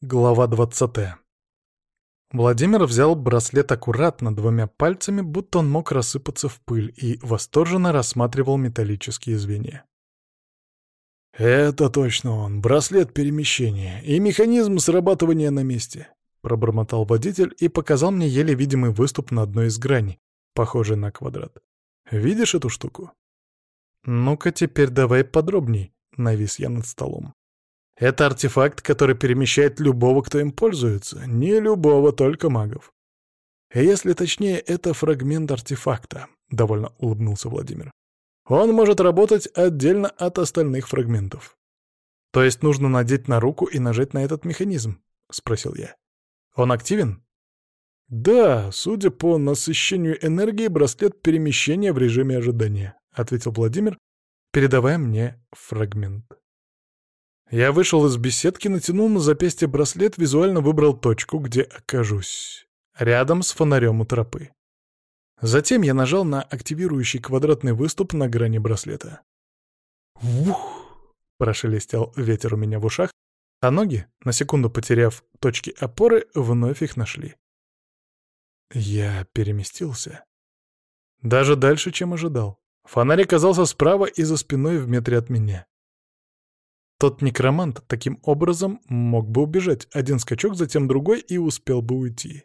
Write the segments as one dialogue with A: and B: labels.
A: Глава 20. Владимир взял браслет аккуратно двумя пальцами, будто он мог рассыпаться в пыль, и восторженно рассматривал металлические звенья.
B: «Это точно он, браслет перемещения и механизм срабатывания на месте», — пробормотал водитель и показал мне еле видимый выступ на одной из граней, похожий на квадрат. «Видишь эту штуку?»
A: «Ну-ка теперь давай подробней», — навис я над столом. Это артефакт, который перемещает любого, кто им пользуется. Не любого, только магов.
B: Если точнее, это фрагмент артефакта, — довольно улыбнулся Владимир. Он может работать отдельно от остальных фрагментов.
A: То есть нужно надеть на руку и нажать на этот механизм? — спросил я. Он активен?
B: Да, судя по насыщению энергии, браслет перемещения в режиме ожидания, — ответил Владимир, передавая мне фрагмент.
A: Я вышел из беседки, натянул на запястье браслет, визуально выбрал точку, где окажусь. Рядом с фонарем у тропы. Затем я нажал на активирующий квадратный выступ на грани браслета. «Вух!» — прошелестел ветер у меня в ушах, а ноги, на секунду потеряв точки опоры, вновь их нашли. Я переместился. Даже дальше, чем ожидал. Фонарь оказался справа и за спиной в метре от меня. Тот некромант таким образом мог бы убежать, один скачок, затем другой, и успел бы уйти.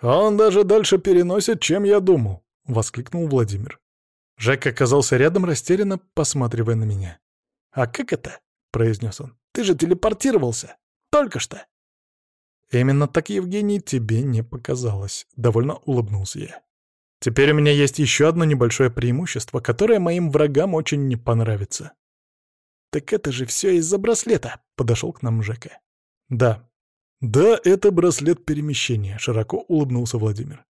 B: «Он даже дальше переносит, чем я думал», — воскликнул Владимир.
A: Жек оказался рядом, растерянно посматривая на меня.
B: «А как это?» — произнес он. «Ты же телепортировался! Только что!»
A: «Именно так, Евгений, тебе не показалось», — довольно улыбнулся я. «Теперь у меня есть еще одно небольшое преимущество, которое моим врагам очень не понравится.
B: «Так это же все из-за браслета», — подошел к нам Жека.
A: «Да. Да, это браслет перемещения», — широко улыбнулся Владимир.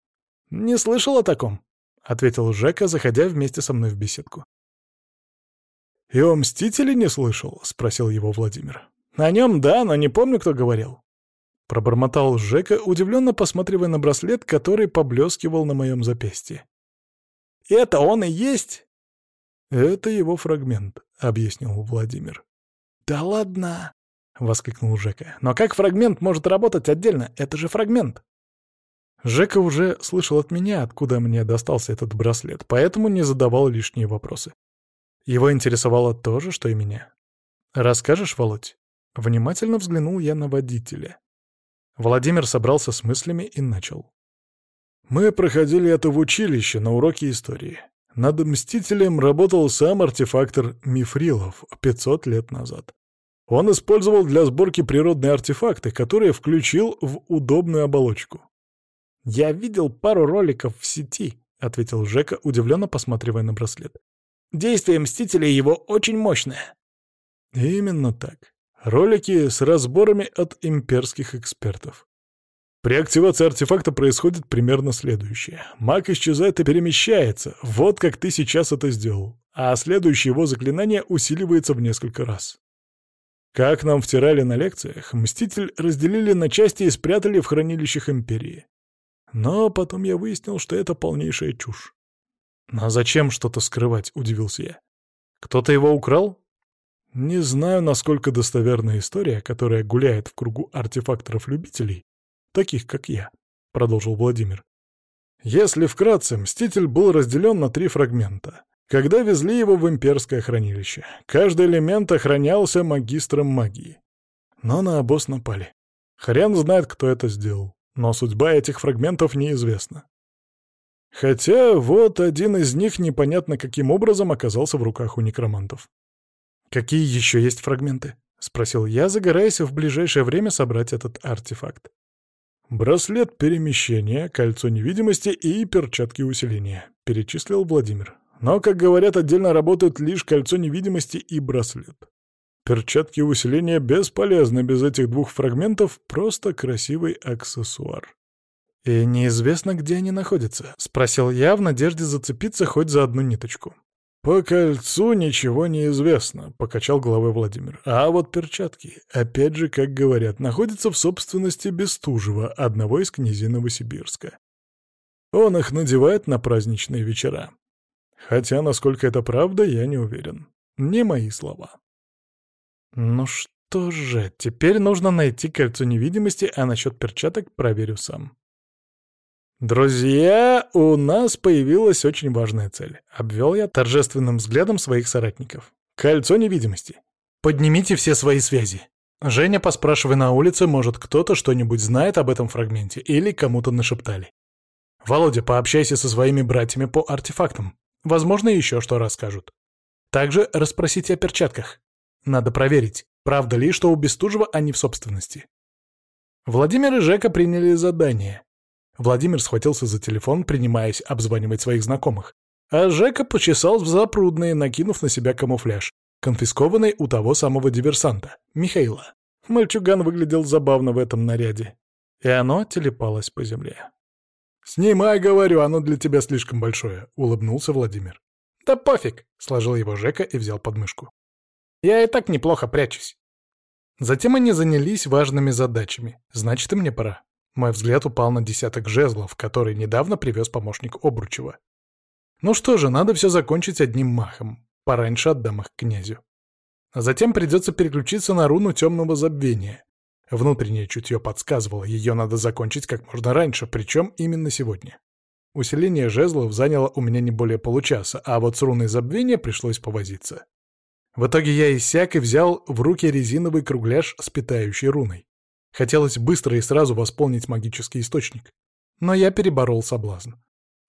B: «Не слышал о таком», — ответил Жека, заходя вместе со мной в беседку.
A: «И о Мстителе не слышал?» — спросил его Владимир.
B: «О нем да, но не помню, кто говорил».
A: Пробормотал Жека, удивленно посматривая на браслет, который поблескивал на моем запястье.
B: «Это он и есть?»
A: «Это его фрагмент», — объяснил Владимир.
B: «Да ладно!» — воскликнул Жека. «Но как фрагмент может работать отдельно? Это же фрагмент!»
A: Жека уже слышал от меня, откуда мне достался этот браслет, поэтому не задавал лишние вопросы. Его интересовало то же, что и меня. «Расскажешь, Володь?» Внимательно взглянул я на водителя. Владимир собрался с мыслями и начал.
B: «Мы проходили это в училище на уроке истории. Над «Мстителем» работал сам артефактор Мифрилов 500 лет назад. Он использовал для сборки природные артефакты, которые включил в удобную оболочку.
A: «Я видел пару роликов в сети», — ответил Жека, удивленно посматривая на браслет.
B: «Действие Мстителя его очень мощное».
A: «Именно так. Ролики с разборами от имперских экспертов. При активации артефакта происходит примерно следующее. Маг исчезает и перемещается, вот как ты сейчас это сделал, а следующее его заклинание усиливается в несколько раз. Как нам втирали на лекциях, Мститель разделили на части и спрятали в хранилищах Империи. Но потом я выяснил, что это полнейшая чушь. «А зачем что-то скрывать?» — удивился я. «Кто-то его украл?» Не знаю, насколько достоверная история, которая гуляет в кругу артефакторов-любителей, таких как я», — продолжил Владимир. «Если вкратце, Мститель был разделен на три фрагмента. Когда везли его в имперское хранилище, каждый элемент охранялся магистром магии. Но на обоз напали. Хрен знает, кто это сделал, но судьба этих фрагментов неизвестна. Хотя вот один из них непонятно каким образом оказался в руках у некромантов. «Какие еще есть фрагменты?» — спросил я, загораясь в ближайшее время собрать этот артефакт. «Браслет перемещения, кольцо невидимости и перчатки усиления», — перечислил Владимир. «Но, как говорят, отдельно работают лишь кольцо невидимости и браслет. Перчатки усиления бесполезны без этих двух фрагментов, просто красивый аксессуар». «И неизвестно, где они находятся?» — спросил я в надежде зацепиться хоть за одну ниточку. «По кольцу ничего не известно», — покачал головой Владимир. «А вот перчатки, опять же, как говорят, находятся в собственности Бестужева, одного из князей Новосибирска. Он их надевает на праздничные вечера. Хотя, насколько это правда, я не уверен. Не мои слова». «Ну что же, теперь нужно найти кольцо невидимости, а насчет перчаток проверю сам. «Друзья, у нас появилась очень важная цель», — обвел я торжественным взглядом своих соратников. «Кольцо невидимости. Поднимите все свои связи. Женя, поспрашивай на улице, может, кто-то что-нибудь знает об этом фрагменте или кому-то нашептали. Володя, пообщайся со своими братьями по артефактам. Возможно, еще что расскажут. Также расспросите о перчатках. Надо проверить, правда ли, что у Бестужева они в собственности. Владимир и Жека приняли задание. Владимир схватился за телефон, принимаясь обзванивать своих знакомых. А Жека почесал в запрудные, накинув на себя камуфляж, конфискованный у того самого диверсанта, Михаила. Мальчуган выглядел забавно в этом наряде. И оно телепалось по земле. «Снимай, говорю, оно для тебя слишком большое», — улыбнулся Владимир. «Да пофиг», — сложил его Жека и взял подмышку. «Я и так неплохо прячусь». Затем они занялись важными задачами. Значит, и мне пора. Мой взгляд упал на десяток жезлов, который недавно привез помощник Обручева. Ну что же, надо все закончить одним махом. Пораньше отдам их князю. А затем придется переключиться на руну темного забвения. Внутреннее чутье подсказывало, ее надо закончить как можно раньше, причем именно сегодня. Усиление жезлов заняло у меня не более получаса, а вот с руной забвения пришлось повозиться. В итоге я иссяк и взял в руки резиновый кругляш с питающей руной. Хотелось быстро и сразу восполнить магический источник. Но я переборол соблазн.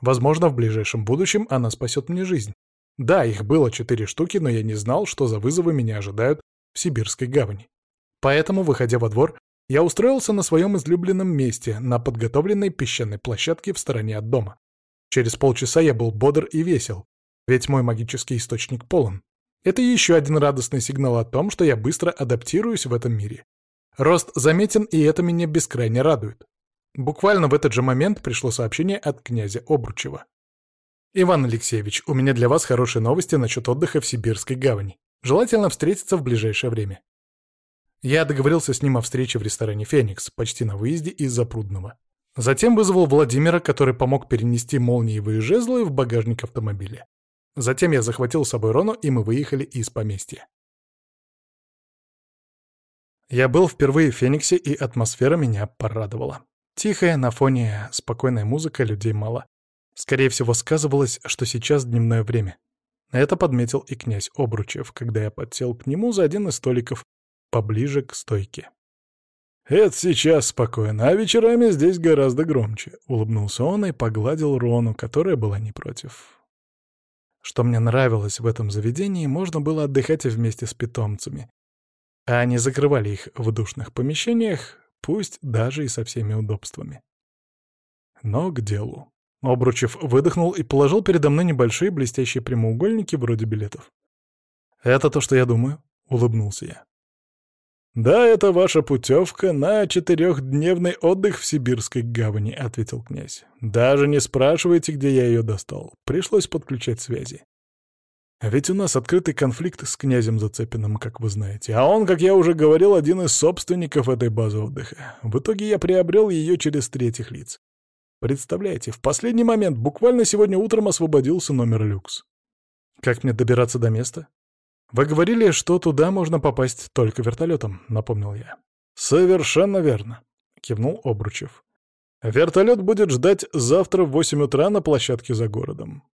A: Возможно, в ближайшем будущем она спасет мне жизнь. Да, их было четыре штуки, но я не знал, что за вызовы меня ожидают в Сибирской гавани. Поэтому, выходя во двор, я устроился на своем излюбленном месте, на подготовленной песчаной площадке в стороне от дома. Через полчаса я был бодр и весел, ведь мой магический источник полон. Это еще один радостный сигнал о том, что я быстро адаптируюсь в этом мире. Рост заметен, и это меня бескрайне радует. Буквально в этот же момент пришло сообщение от князя Обручева. «Иван Алексеевич, у меня для вас хорошие новости насчет отдыха в Сибирской гавани. Желательно встретиться в ближайшее время. Я договорился с ним о встрече в ресторане «Феникс», почти на выезде из Запрудного. Затем вызвал Владимира, который помог перенести молниевые жезлы в багажник автомобиля. Затем я захватил с собой Рону, и мы выехали из поместья. Я был впервые в Фениксе, и атмосфера меня порадовала. Тихая, на фоне спокойная музыка, людей мало. Скорее всего, сказывалось, что сейчас дневное время. Это подметил и князь Обручев, когда я подсел к нему за один из столиков поближе к стойке. «Это сейчас спокойно, а вечерами здесь гораздо громче», — улыбнулся он и погладил Рону, которая была не против. Что мне нравилось в этом заведении, можно было отдыхать вместе с питомцами. А они закрывали их в душных помещениях, пусть даже и со всеми удобствами. Но к делу. Обручев выдохнул и положил передо мной небольшие блестящие прямоугольники вроде билетов. «Это то, что я думаю», — улыбнулся я. «Да, это ваша путевка на четырехдневный отдых в Сибирской гавани», — ответил князь. «Даже не спрашивайте, где я ее достал. Пришлось подключать связи. Ведь у нас открытый конфликт с князем Зацепиным, как вы знаете. А он, как я уже говорил, один из собственников этой базы отдыха. В итоге я приобрел ее через третьих лиц. Представляете, в последний момент, буквально сегодня утром освободился номер люкс. Как мне добираться до места? «Вы говорили, что туда можно попасть только вертолетом», — напомнил я. «Совершенно верно», — кивнул Обручев. «Вертолет будет ждать завтра в восемь утра на площадке за городом.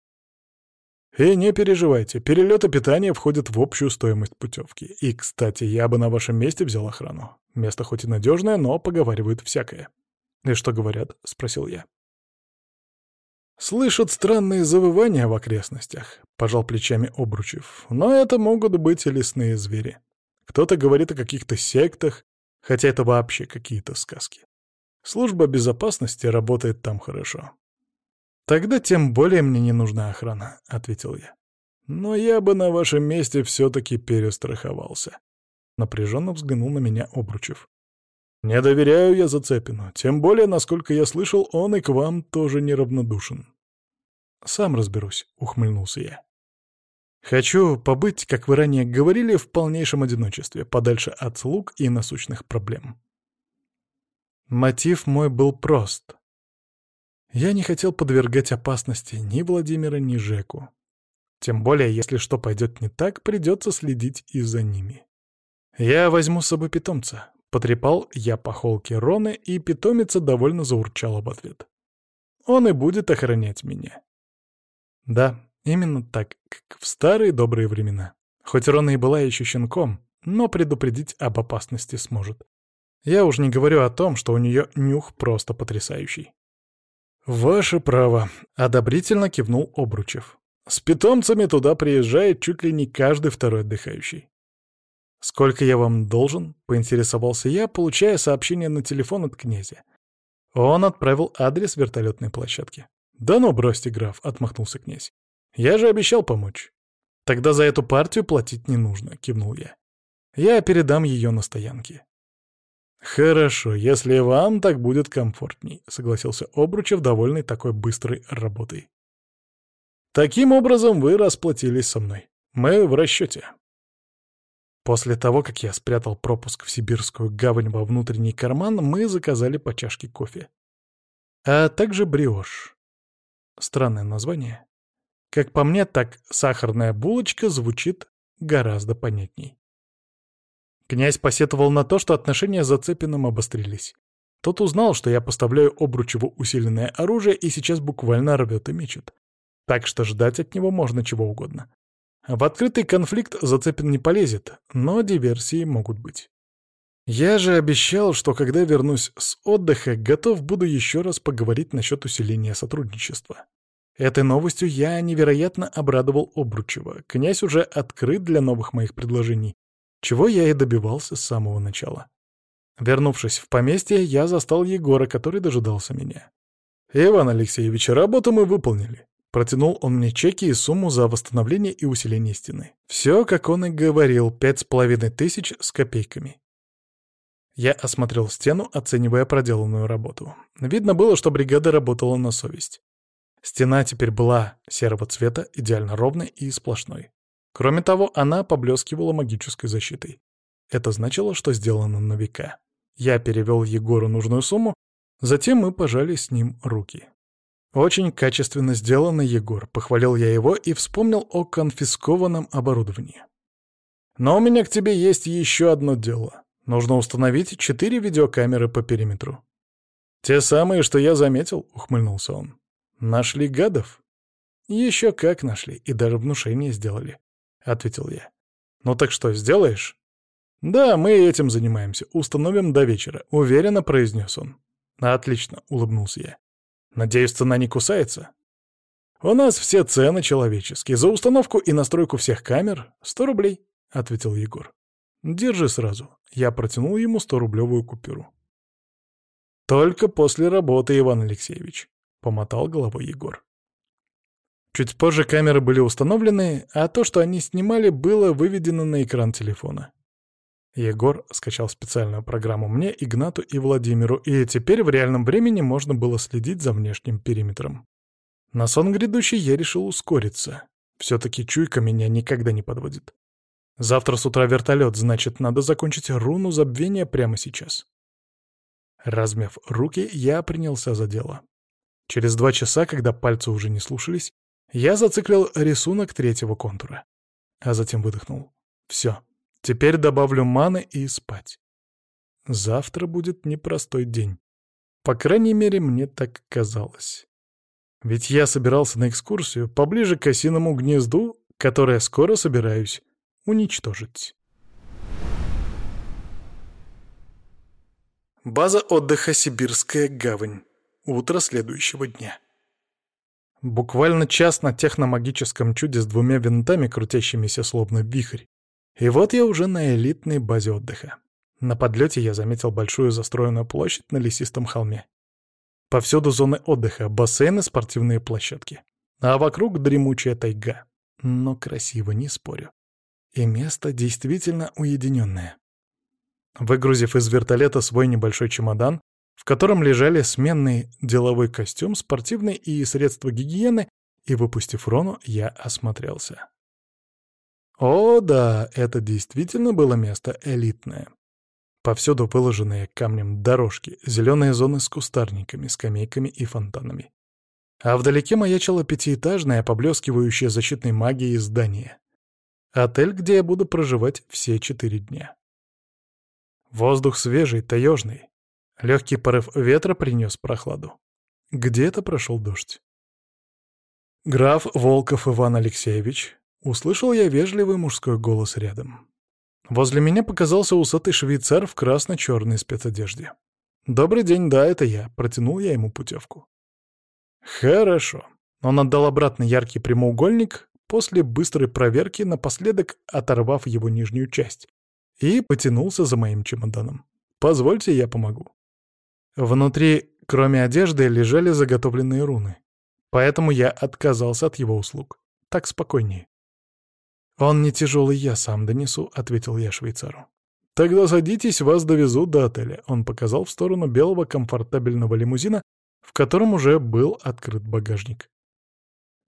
A: И не переживайте, перелет и питание входят в общую стоимость путевки. И, кстати, я бы на вашем месте взял охрану. Место хоть и надежное, но поговаривают всякое». «И что говорят?» — спросил я. Слышат странные завывания в окрестностях, пожал плечами Обручев. Но это могут быть и лесные звери. Кто-то говорит о каких-то сектах, хотя это вообще какие-то сказки. Служба безопасности работает там хорошо. Тогда тем более мне не нужна охрана, ответил я. Но я бы на вашем месте все-таки перестраховался. Напряженно взглянул на меня Обручев. Не доверяю я Зацепину, тем более, насколько я слышал, он и к вам тоже неравнодушен. Сам разберусь, ухмыльнулся я. Хочу побыть, как вы ранее говорили, в полнейшем одиночестве, подальше от слуг и насущных проблем. Мотив мой был прост. Я не хотел подвергать опасности ни Владимира, ни Жеку. Тем более, если что пойдет не так, придется следить и за ними. «Я возьму с собой питомца», — потрепал я по холке Роны, и питомица довольно заурчала в ответ. «Он и будет охранять меня». Да, именно так, как в старые добрые времена. Хоть Рона и была еще щенком, но предупредить об опасности сможет. Я уж не говорю о том, что у нее нюх просто потрясающий. «Ваше право», — одобрительно кивнул Обручев. «С питомцами туда приезжает чуть ли не каждый второй отдыхающий». «Сколько я вам должен?» — поинтересовался я, получая сообщение на телефон от князя. Он отправил адрес вертолетной площадки. «Да ну, бросьте, граф», — отмахнулся князь. «Я же обещал помочь». «Тогда за эту партию платить не нужно», — кивнул я. «Я передам ее на стоянке». «Хорошо, если вам так будет комфортней», — согласился Обручев, довольный такой быстрой работой. «Таким образом вы расплатились со мной. Мы в расчете». После того, как я спрятал пропуск в сибирскую гавань во внутренний карман, мы заказали по чашке кофе. А также бриош. Странное название. Как по мне, так сахарная булочка звучит гораздо понятней. Князь посетовал на то, что отношения с Зацепиным обострились. Тот узнал, что я поставляю Обручеву усиленное оружие и сейчас буквально рвет и мечет. Так что ждать от него можно чего угодно. В открытый конфликт Зацепин не полезет, но диверсии могут быть. Я же обещал, что когда вернусь с отдыха, готов буду еще раз поговорить насчет усиления сотрудничества. Этой новостью я невероятно обрадовал Обручева. Князь уже открыт для новых моих предложений, чего я и добивался с самого начала. Вернувшись в поместье, я застал Егора, который дожидался меня. «Иван Алексеевич, работу мы выполнили». Протянул он мне чеки и сумму за восстановление и усиление стены. Все, как он и говорил, пять с половиной тысяч с копейками. Я осмотрел стену, оценивая проделанную работу. Видно было, что бригада работала на совесть. Стена теперь была серого цвета, идеально ровной и сплошной. Кроме того, она поблескивала магической защитой. Это значило, что сделано на века. Я перевел Егору нужную сумму, затем мы пожали с ним руки. «Очень качественно сделано, Егор», — похвалил я его и вспомнил о конфискованном оборудовании. «Но у меня к тебе есть еще одно дело. Нужно установить четыре видеокамеры по периметру». «Те самые, что я заметил», — ухмыльнулся он. «Нашли гадов?» «Еще как нашли, и даже внушение сделали. — ответил я. «Ну так что, сделаешь?» «Да, мы этим занимаемся. Установим до вечера», — уверенно произнес он. «Отлично», — улыбнулся я. «Надеюсь, цена не кусается?» «У нас все цены человеческие. За установку и настройку всех камер — сто рублей», — ответил Егор. «Держи сразу». Я протянул ему сто-рублевую купюру. «Только после работы, Иван Алексеевич», — помотал головой Егор. Чуть позже камеры были установлены, а то, что они снимали, было выведено на экран телефона. Егор скачал специальную программу мне, Игнату и Владимиру, и теперь в реальном времени можно было следить за внешним периметром. На сон грядущий я решил ускориться. Все-таки чуйка меня никогда не подводит. Завтра с утра вертолет, значит, надо закончить руну забвения прямо сейчас. Размяв руки, я принялся за дело. Через два часа, когда пальцы уже не слушались, я зациклил рисунок третьего контура. А затем выдохнул. Все. Теперь добавлю маны и спать. Завтра будет непростой день. По крайней мере, мне так казалось. Ведь я собирался на экскурсию поближе к осиному гнезду, которое скоро собираюсь уничтожить. База отдыха «Сибирская гавань». Утро следующего дня. Буквально час на техномагическом чуде с двумя винтами, крутящимися словно вихрь. И вот я уже на элитной базе отдыха. На подлете я заметил большую застроенную площадь на лесистом холме. Повсюду зоны отдыха, бассейны, спортивные площадки. А вокруг дремучая тайга. Но красиво, не спорю. И место действительно уединенное. Выгрузив из вертолета свой небольшой чемодан, в котором лежали сменный деловой костюм, спортивный и средства гигиены, и, выпустив Рону, я осмотрелся. О, да, это действительно было место элитное. Повсюду выложенные камнем дорожки, зеленые зоны с кустарниками, скамейками и фонтанами. А вдалеке маячило пятиэтажное, поблескивающее защитной магией здание. Отель, где я буду проживать все четыре дня.
B: Воздух свежий, таежный. Легкий порыв ветра принес прохладу. Где-то прошел дождь. «Граф Волков Иван Алексеевич», — услышал я вежливый мужской голос рядом. Возле меня показался усатый швейцар в красно-черной спецодежде. «Добрый день, да, это я», — протянул я ему путевку. «Хорошо». Он отдал обратно яркий прямоугольник после быстрой проверки, напоследок оторвав его нижнюю часть, и потянулся за моим чемоданом. «Позвольте, я помогу». Внутри, кроме одежды, лежали заготовленные руны. Поэтому я отказался от его услуг. Так спокойнее. «Он не тяжелый, я сам донесу», — ответил я швейцару. «Тогда садитесь, вас довезут до отеля», — он показал в сторону белого комфортабельного лимузина, в котором уже был открыт багажник.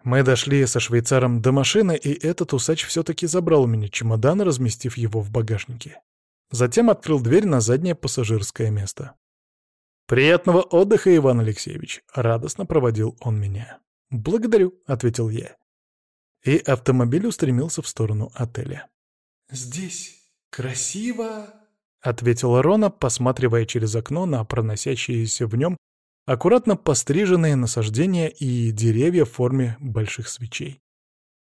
B: Мы дошли со швейцаром до машины, и этот усач все-таки забрал у меня чемодан, разместив его в багажнике. Затем открыл дверь на заднее пассажирское место. «Приятного отдыха, Иван Алексеевич!» — радостно проводил он меня. «Благодарю», — ответил я и автомобиль устремился в сторону отеля.
A: «Здесь красиво», —
B: ответила Рона, посматривая через окно на проносящиеся в нем аккуратно постриженные насаждения и деревья в форме больших свечей.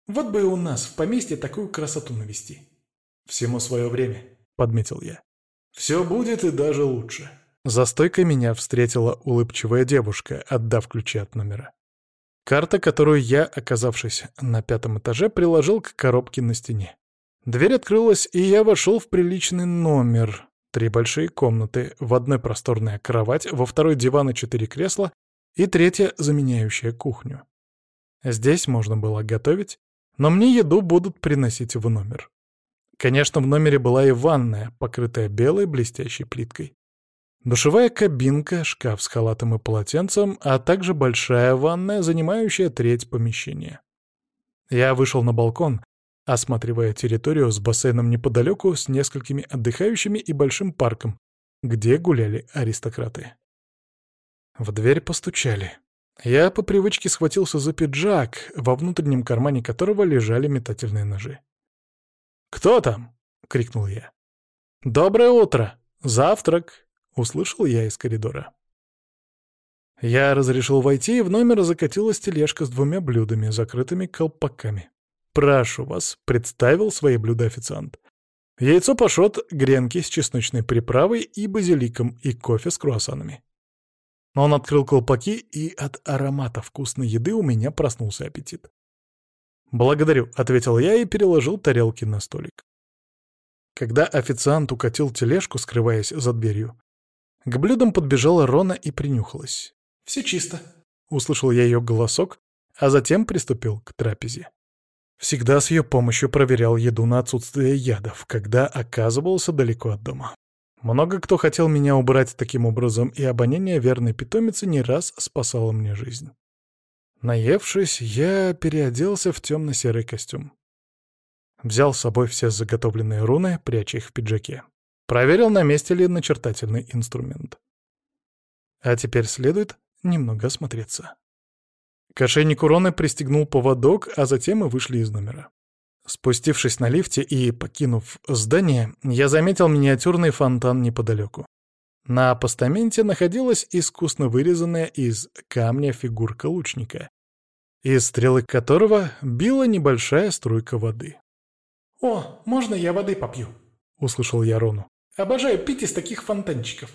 A: «Вот бы у нас в поместье такую красоту навести».
B: «Всему свое время», — подметил я.
A: «Все будет и даже лучше».
B: За стойкой меня встретила улыбчивая девушка, отдав ключи от номера. Карта, которую я, оказавшись на пятом этаже, приложил к коробке на стене. Дверь открылась, и я вошел в приличный номер. Три большие комнаты, в одной просторная кровать, во второй диван и четыре кресла, и третья, заменяющая кухню. Здесь можно было готовить, но мне еду будут приносить в номер. Конечно, в номере была и ванная, покрытая белой блестящей плиткой. Душевая кабинка, шкаф с халатом и полотенцем, а также большая ванная, занимающая треть помещения. Я вышел на балкон, осматривая территорию с бассейном неподалеку, с несколькими отдыхающими и большим парком, где гуляли аристократы. В дверь постучали. Я по привычке схватился за пиджак, во внутреннем кармане которого лежали метательные ножи. «Кто там?» — крикнул я. «Доброе утро! Завтрак!» Услышал я из коридора. Я разрешил войти, и в номер закатилась тележка с двумя блюдами, закрытыми колпаками. «Прошу вас», — представил свои блюда официант. Яйцо пашот, гренки с чесночной приправой и базиликом, и кофе с круассанами. Он открыл колпаки, и от аромата вкусной еды у меня проснулся аппетит. «Благодарю», — ответил я и переложил тарелки на столик. Когда официант укатил тележку, скрываясь за дверью, к блюдам подбежала Рона и принюхалась.
A: «Все чисто», —
B: услышал я ее голосок, а затем приступил к трапезе. Всегда с ее помощью проверял еду на отсутствие ядов, когда оказывался далеко от дома. Много кто хотел меня убрать таким образом, и обоняние верной питомицы не раз спасало мне жизнь. Наевшись, я переоделся в темно-серый костюм. Взял с собой все заготовленные руны, пряча их в пиджаке. Проверил, на месте ли начертательный инструмент. А теперь следует немного осмотреться. К ошейнику Роны пристегнул поводок, а затем мы вышли из номера. Спустившись на лифте и покинув здание, я заметил миниатюрный фонтан неподалеку. На постаменте находилась искусно вырезанная из камня фигурка лучника, из стрелы которого била небольшая струйка воды.
A: «О, можно я воды попью?» — услышал я Рону. Обожаю пить из таких фонтанчиков».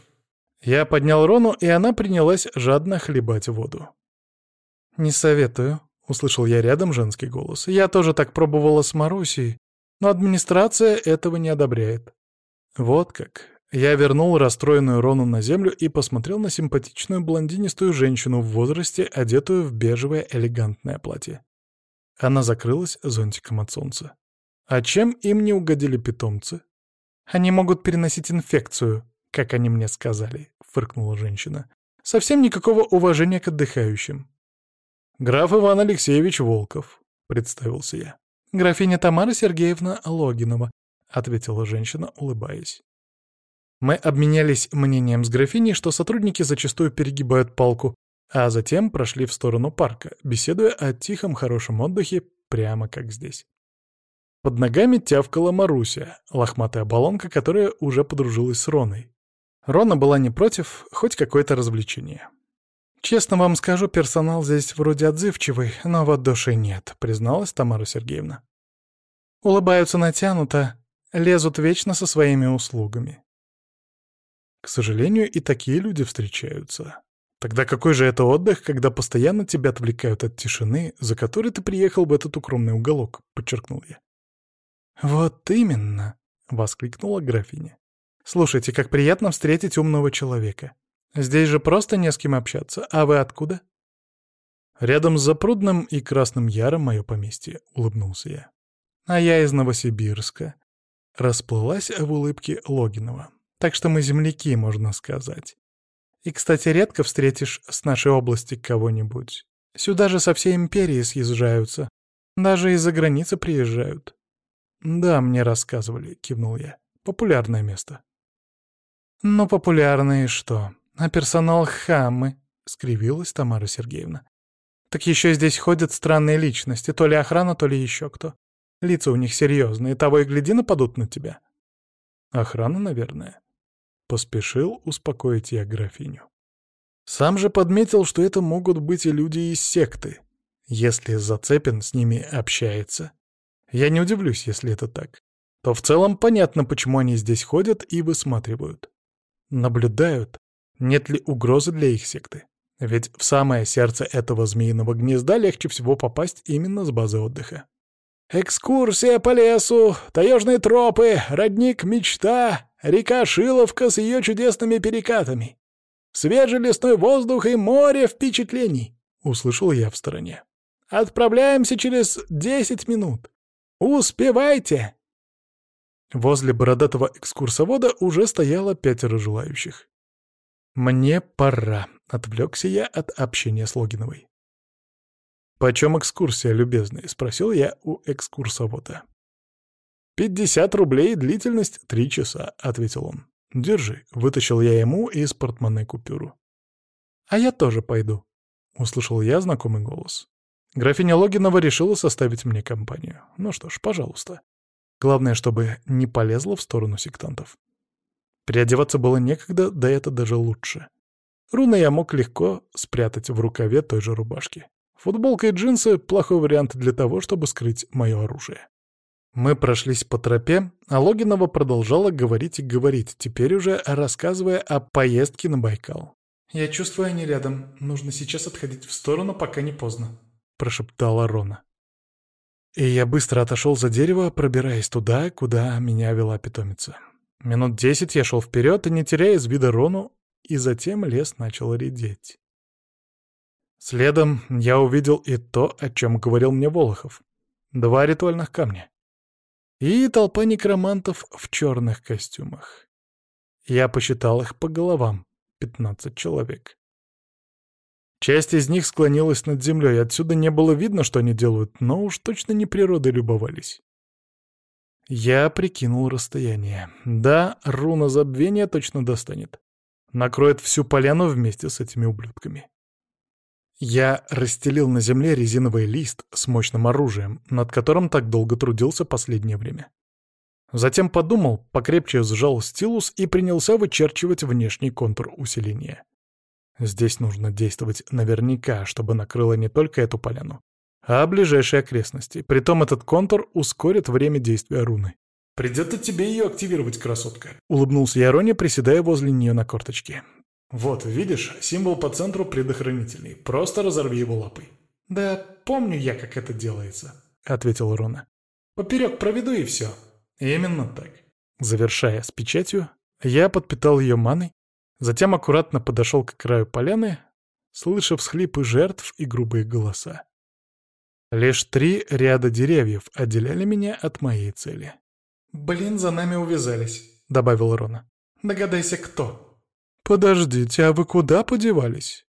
B: Я поднял Рону, и она принялась жадно хлебать воду. «Не советую», — услышал я рядом женский голос. «Я тоже так пробовала с Марусей, но администрация этого не одобряет». Вот как. Я вернул расстроенную Рону на землю и посмотрел на симпатичную блондинистую женщину в возрасте, одетую в бежевое элегантное платье. Она закрылась зонтиком от солнца. А чем им не угодили питомцы? Они могут переносить инфекцию, как они мне сказали», — фыркнула женщина. «Совсем никакого уважения к отдыхающим». «Граф Иван Алексеевич Волков», — представился я. «Графиня Тамара Сергеевна Логинова», — ответила женщина, улыбаясь. Мы обменялись мнением с графиней, что сотрудники зачастую перегибают палку, а затем прошли в сторону парка, беседуя о тихом хорошем отдыхе, прямо как здесь.
A: Под ногами тявкала Маруся, лохматая баллонка, которая уже подружилась с Роной. Рона была не против, хоть какое-то развлечение. «Честно вам скажу, персонал здесь вроде отзывчивый, но вот души нет», — призналась Тамара Сергеевна. «Улыбаются натянуто, лезут вечно со своими услугами». К сожалению, и такие люди встречаются. Тогда какой же это отдых, когда постоянно тебя отвлекают от тишины, за которой ты приехал в этот укромный уголок, подчеркнул я. Вот именно, воскликнула графиня. Слушайте, как приятно встретить умного человека. Здесь же просто не с кем общаться. А вы откуда? Рядом с Запрудным и Красным Яром мое поместье, улыбнулся я. А я из Новосибирска. Расплылась в улыбке Логинова. Так что мы земляки, можно сказать. И, кстати, редко встретишь с нашей области кого-нибудь. Сюда же со всей империи съезжаются. Даже из-за границы приезжают. «Да, мне рассказывали», — кивнул я. «Популярное место». «Ну, популярное что? А персонал хамы», — скривилась Тамара Сергеевна. «Так еще здесь ходят странные личности, то ли охрана, то ли еще кто. Лица у них серьезные, того и гляди нападут на тебя». «Охрана, наверное». Поспешил успокоить я графиню. Сам же подметил, что это могут быть и люди из секты. Если Зацепин с ними общается, я не удивлюсь, если это так, то в целом понятно, почему они здесь ходят и высматривают. Наблюдают, нет ли угрозы для их секты. Ведь в самое сердце этого змеиного гнезда легче всего попасть именно с базы отдыха. Экскурсия по лесу, таежные тропы, родник мечта, река Шиловка с ее чудесными перекатами. Свежий лесной воздух и море впечатлений, — услышал я в стороне. Отправляемся через десять минут. Успевайте! Возле бородатого экскурсовода уже стояло пятеро желающих. «Мне пора», — отвлекся я от общения с Логиновой. «Почем экскурсия, любезный?» — спросил я у экскурсовода. «Пятьдесят рублей, длительность три часа», — ответил он. «Держи», — вытащил я ему из портмоне купюру. «А я тоже пойду», — услышал я знакомый голос. Графиня Логинова решила составить мне компанию. Ну что ж, пожалуйста. Главное, чтобы не полезла в сторону сектантов. Переодеваться было некогда, да это даже лучше. Руны я мог легко спрятать в рукаве той же рубашки. Футболка и джинсы — плохой вариант для того, чтобы скрыть мое оружие. Мы прошлись по тропе, а Логинова продолжала говорить и говорить, теперь уже рассказывая о поездке на Байкал. «Я чувствую, они рядом. Нужно сейчас отходить в сторону, пока не поздно», — прошептала Рона. И я быстро отошел за дерево, пробираясь туда, куда меня вела питомица. Минут десять я шел вперед, не теряя из вида Рону, и затем лес начал редеть. Следом я увидел и то, о чем говорил мне Волохов. Два ритуальных камня. И толпа некромантов в черных костюмах. Я посчитал их по головам. Пятнадцать человек. Часть из них склонилась над землей, отсюда не было видно, что они делают, но уж точно не природой любовались. Я прикинул расстояние. Да, руна забвения точно достанет. Накроет всю поляну вместе с этими ублюдками. Я расстелил на земле резиновый лист с мощным оружием, над которым так долго трудился последнее время. Затем подумал, покрепче сжал стилус и принялся вычерчивать внешний контур усиления. Здесь нужно действовать наверняка, чтобы накрыло не только эту поляну, а ближайшие окрестности. Притом этот контур ускорит время действия руны. «Придется тебе ее активировать, красотка», — улыбнулся Ярони, приседая возле нее на корточке. «Вот, видишь, символ по центру предохранительный. Просто разорви его лапой». «Да помню я, как это делается», — ответил Рона. «Поперек проведу и все». «Именно так». Завершая с печатью, я подпитал ее маной, затем аккуратно подошел к краю поляны, слыша всхлипы жертв и грубые голоса. Лишь три ряда деревьев отделяли меня от моей цели. «Блин, за нами увязались», — добавил Рона. «Догадайся, кто?» «Подождите, а вы куда подевались?»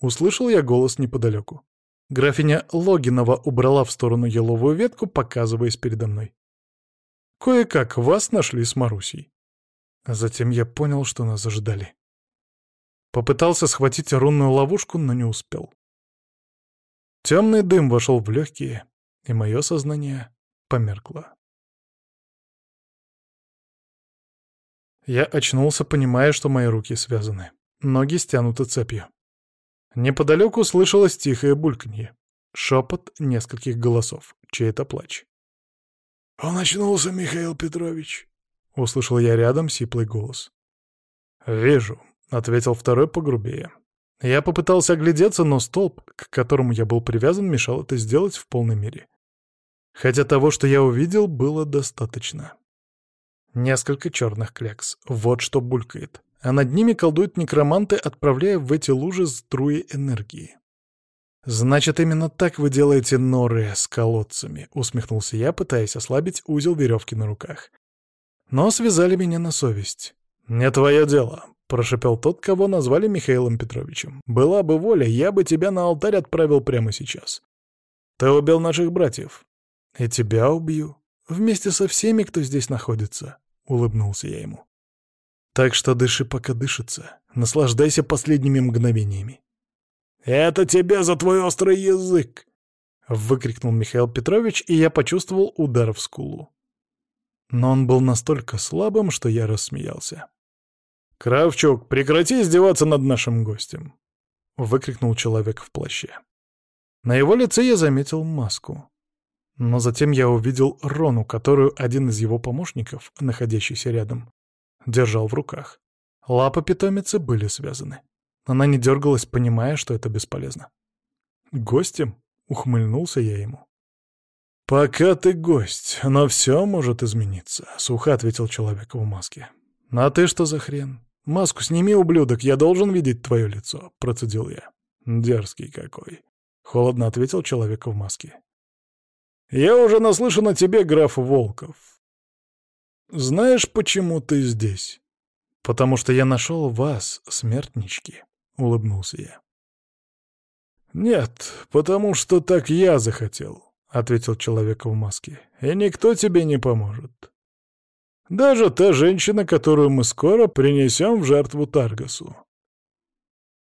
A: Услышал я голос неподалеку. Графиня Логинова убрала в сторону еловую ветку, показываясь передо мной. «Кое-как вас нашли с Марусей». Затем я понял, что нас ожидали. Попытался схватить рунную ловушку, но не успел. Темный дым вошел в легкие, и мое сознание померкло.
B: Я очнулся, понимая, что мои руки связаны. Ноги стянуты цепью. Неподалеку слышалось тихое бульканье. Шепот нескольких голосов, чей-то плач.
A: «Он очнулся, Михаил Петрович!»
B: — услышал я рядом сиплый голос. «Вижу», ответил второй погрубее. Я попытался оглядеться, но столб, к которому я был привязан, мешал это сделать в полной мере. Хотя того, что я увидел, было достаточно. Несколько черных клякс. Вот что булькает. А над ними колдуют некроманты, отправляя в эти лужи струи энергии. «Значит, именно так вы делаете норы с колодцами», — усмехнулся я, пытаясь ослабить узел веревки на руках. Но связали меня на совесть. «Не твое дело», — прошепел тот, кого назвали Михаилом Петровичем. «Была бы воля, я бы тебя на алтарь отправил прямо сейчас. Ты убил наших братьев. И тебя убью. Вместе со всеми, кто здесь находится», — улыбнулся я ему. «Так что дыши, пока дышится. Наслаждайся последними мгновениями.
A: «Это тебе за твой острый язык!»
B: — выкрикнул Михаил Петрович, и я почувствовал удар в скулу. Но он был настолько слабым, что я рассмеялся.
A: «Кравчук, прекрати издеваться над нашим гостем!»
B: — выкрикнул человек в плаще. На его лице я заметил маску. Но затем я увидел Рону, которую один из его помощников, находящийся рядом, держал в руках. Лапы питомицы были связаны. Она не дергалась, понимая, что это бесполезно. «Гостем?» — ухмыльнулся я ему.
A: «Пока ты гость, но все может измениться», — сухо ответил человек в маске.
B: «А ты что за хрен? Маску сними, ублюдок, я должен видеть твое лицо», — процедил я.
A: «Дерзкий какой», — холодно ответил человек в маске. «Я уже наслышан о тебе, граф Волков. Знаешь, почему ты здесь?»
B: «Потому что я нашел вас, смертнички», — улыбнулся я.
A: «Нет, потому что так я захотел», — ответил человек в маске. «И никто тебе не поможет. Даже та женщина, которую мы скоро принесем в жертву Таргасу».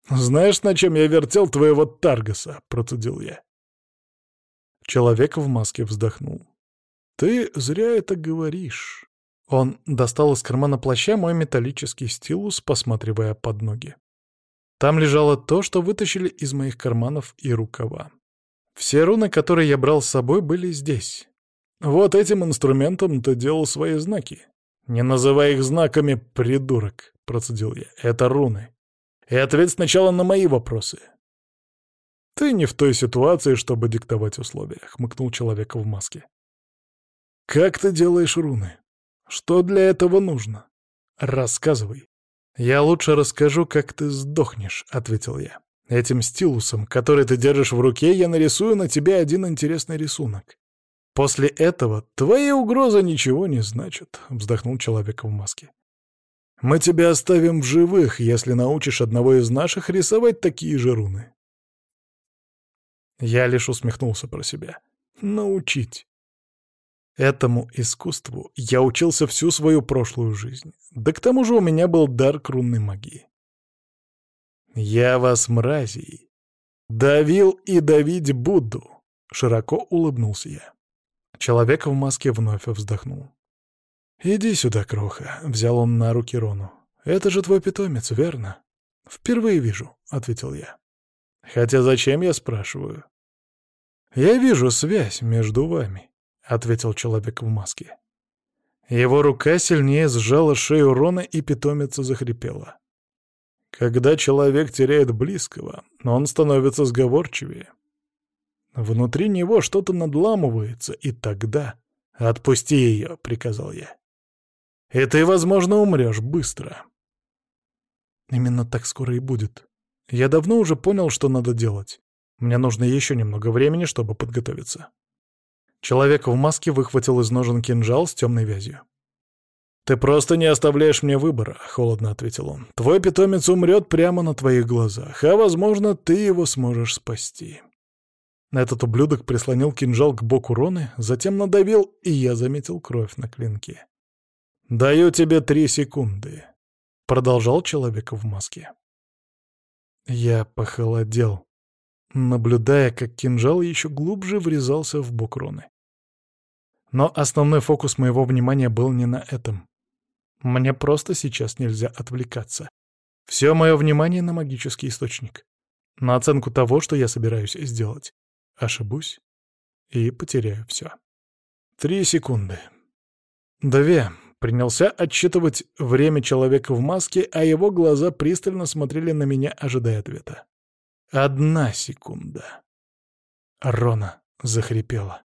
A: «Знаешь, на чем я вертел твоего Таргаса?» — процедил я.
B: Человек в маске вздохнул.
A: «Ты зря это говоришь».
B: Он достал из кармана плаща мой металлический стилус, посматривая под ноги. Там лежало то, что вытащили из моих карманов и рукава. Все руны, которые я брал с собой, были здесь.
A: Вот этим инструментом ты делал свои знаки. Не называй их знаками, придурок, процедил я. Это руны. И ответь сначала на мои вопросы. Ты не в той ситуации, чтобы диктовать условия, хмыкнул человек в маске. Как ты делаешь руны? Что для этого нужно? Рассказывай.
B: «Я лучше расскажу, как ты сдохнешь», — ответил я. «Этим стилусом, который ты держишь в руке, я нарисую на тебе один интересный рисунок. После этого твои угрозы ничего не значат», — вздохнул человек в маске.
A: «Мы тебя оставим в живых, если научишь одного из наших рисовать такие же руны».
B: Я лишь усмехнулся про себя. «Научить». Этому искусству я учился всю свою прошлую жизнь. Да к тому же у меня был дар к рунной магии. «Я вас, мразей, давил и давить буду», — широко улыбнулся я. Человек в маске вновь вздохнул. «Иди сюда, Кроха», — взял он на руки Рону. «Это же твой питомец, верно?» «Впервые вижу», — ответил я. «Хотя зачем, я спрашиваю?» «Я вижу связь между вами. — ответил человек в маске. Его рука сильнее сжала шею Рона, и питомица захрипела. Когда человек теряет близкого, он становится сговорчивее. Внутри него что-то надламывается, и тогда... «Отпусти ее», — приказал я. «И ты, возможно, умрешь быстро». Именно так скоро и будет. Я давно уже понял, что надо делать. Мне нужно еще немного времени, чтобы подготовиться. Человек в маске выхватил из ножен кинжал с темной вязью. «Ты просто не оставляешь мне выбора», — холодно ответил он. «Твой питомец умрет прямо на твоих глазах, а, возможно, ты его сможешь спасти». Этот ублюдок прислонил кинжал к боку Роны, затем надавил, и я заметил кровь на клинке. «Даю тебе три секунды», — продолжал человек в маске. Я похолодел, наблюдая, как кинжал еще глубже врезался в бок Роны. Но основной фокус моего внимания был не на этом.
A: Мне просто сейчас нельзя отвлекаться. Все мое внимание на магический источник. На оценку того, что я собираюсь сделать. Ошибусь и потеряю все. Три секунды. Две. Принялся отсчитывать время человека в маске, а его глаза пристально смотрели на меня, ожидая ответа. Одна секунда. Рона захрипела.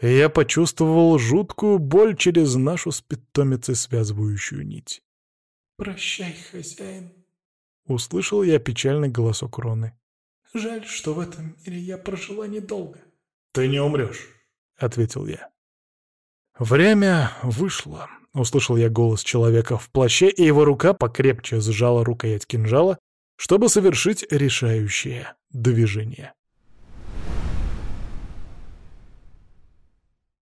A: Я почувствовал жуткую боль через нашу с питомицей связывающую нить.
B: «Прощай, хозяин», —
A: услышал я печальный голосок Роны.
B: «Жаль, что в этом мире я прожила недолго».
A: «Ты не умрешь», — ответил я. Время вышло. Услышал я голос человека в плаще, и его рука покрепче сжала рукоять кинжала, чтобы совершить решающее движение.